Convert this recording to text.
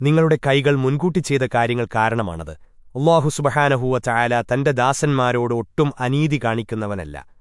നിങ്ങളുടെ കൈകൾ മുൻകൂട്ടി ചെയ്ത കാര്യങ്ങൾ കാരണമാണത്. അള്ളാഹു സുബഹാനഹൂവ ചായാല തന്റെ ദാസന്മാരോട് ഒട്ടും അനീതി കാണിക്കുന്നവനല്ല.